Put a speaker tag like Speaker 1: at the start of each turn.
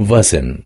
Speaker 1: Wasen